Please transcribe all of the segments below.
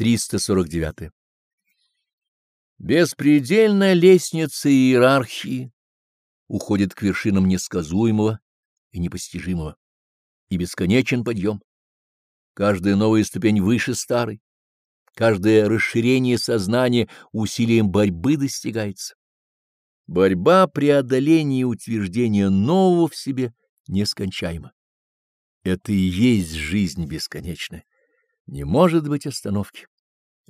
349. Беспредельная лестница иерархии уходит к вершинам несказуемого и непостижимого, и бесконечен подъем. Каждая новая ступень выше старой, каждое расширение сознания усилием борьбы достигается. Борьба преодоления и утверждения нового в себе нескончаема. Это и есть жизнь бесконечная. Не может быть остановки.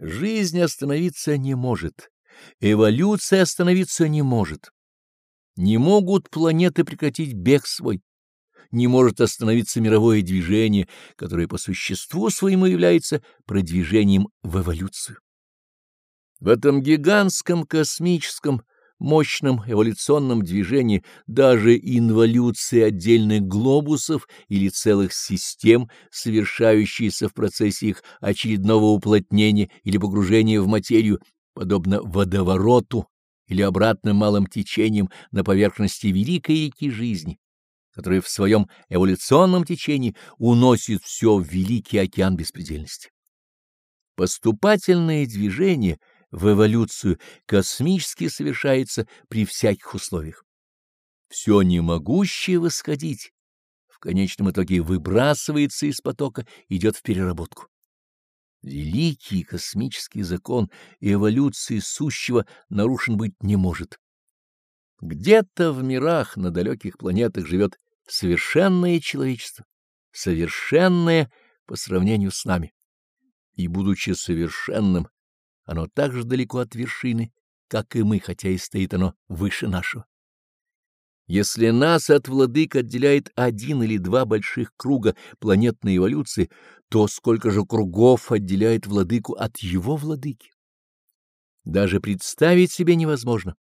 Жизнь остановиться не может. Эволюция остановиться не может. Не могут планеты прекратить бег свой. Не может остановиться мировое движение, которое по существу своему является продвижением в эволюцию. В этом гигантском космическом мощном эволюционном движении даже инволюции отдельных глобусов или целых систем, совершающиеся в процессе их очередного уплотнения или погружения в материю, подобно водовороту или обратным малым течениям на поверхности великой реки жизни, которая в своем эволюционном течении уносит все в великий океан беспредельности. Поступательное движение — в эволюцию космически совершается при всяких условиях. Все немогущее восходить в конечном итоге выбрасывается из потока, идет в переработку. Великий космический закон эволюции сущего нарушен быть не может. Где-то в мирах на далеких планетах живет совершенное человечество, совершенное по сравнению с нами. И, будучи совершенным, оно так же далеко от вершины, как и мы, хотя и стоит оно выше нашего. Если нас от владык отделяет один или два больших круга планетной эволюции, то сколько же кругов отделяет владыку от его владыки? Даже представить себе невозможно,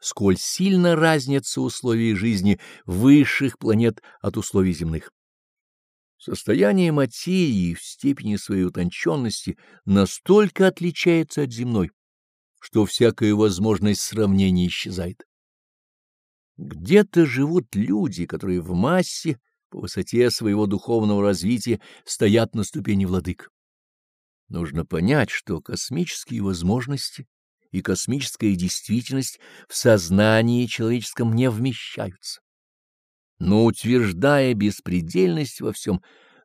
сколь сильно разница условий жизни высших планет от условий земных. Состояние материи в степени своей утонченности настолько отличается от земной, что всякая возможность сравнения исчезает. Где-то живут люди, которые в массе, по высоте своего духовного развития, стоят на ступени владык. Нужно понять, что космические возможности и космическая действительность в сознании человеческом не вмещаются. Но утверждая беспредельность во всем,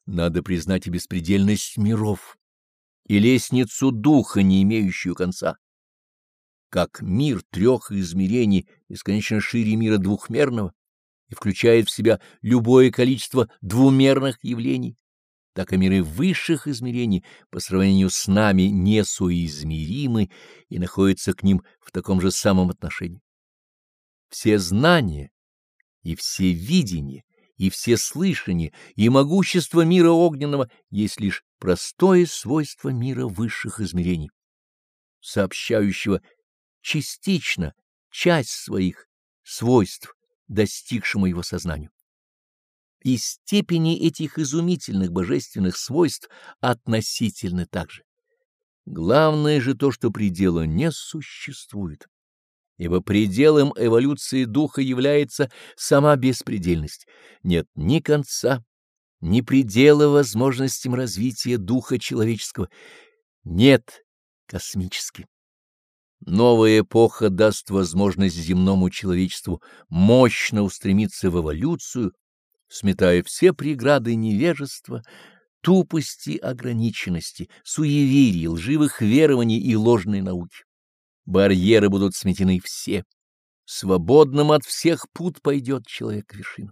надо признать и беспредельность миров, и лестницу духа, не имеющую конца. Как мир трех измерений бесконечно шире мира двухмерного и включает в себя любое количество двумерных явлений, так и миры высших измерений по сравнению с нами несоизмеримы и находятся к ним в таком же самом отношении. Все знания и все видения, и все слышания, и могущество мира огненного есть лишь простое свойство мира высших измерений, сообщающего частично часть своих свойств достигшему его сознанию. И степени этих изумительных божественных свойств относительны также. Главное же то, что предела не существует ибо пределом эволюции духа является сама беспредельность. Нет ни конца, ни предела возможностям развития духа человеческого. Нет космически. Новая эпоха даст возможность земному человечеству мощно устремиться в эволюцию, сметая все преграды невежества, тупости, ограниченности, суеверий, лживых верований и ложной науки. Барьеры будут сметены все. Свободным от всех пут пойдет человек к вершину.